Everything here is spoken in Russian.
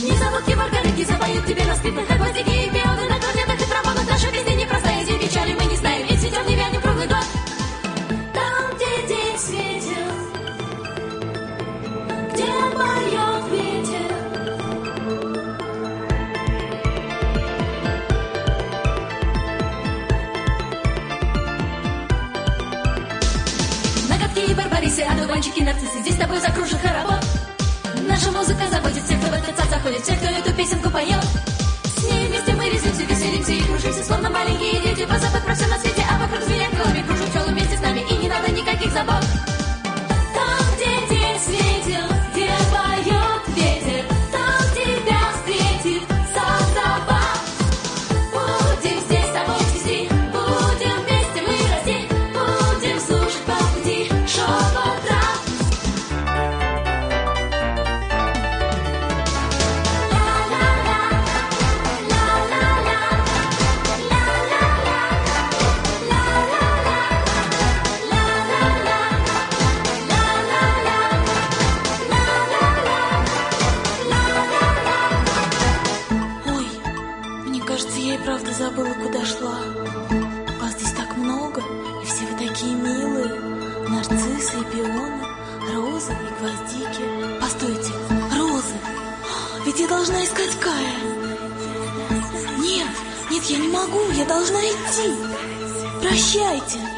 Незабудки маргаритки запоют тебе на скрипах, на гвоздике и пионы, на клавнетах и тромбонах. Наша жизнь непростая, где печали мы не знаем, ведь цветем не вянем круглый год. Там, где день светил, где поет ветер, Ноготки и барбарисы, одуванчики, нарциссы Здесь с тобой закружит заходит Всех, кто эту песенку поет. С ней вместе мы резвимся, веселимся и кружимся Словно маленькие дети, позабыв кажется, я и правда забыла, куда шла. Вас здесь так много, и все вы такие милые. Нарциссы и пионы, розы и гвоздики. Постойте, розы. Ведь я должна искать Кая. Нет, нет, я не могу, я должна идти. Прощайте.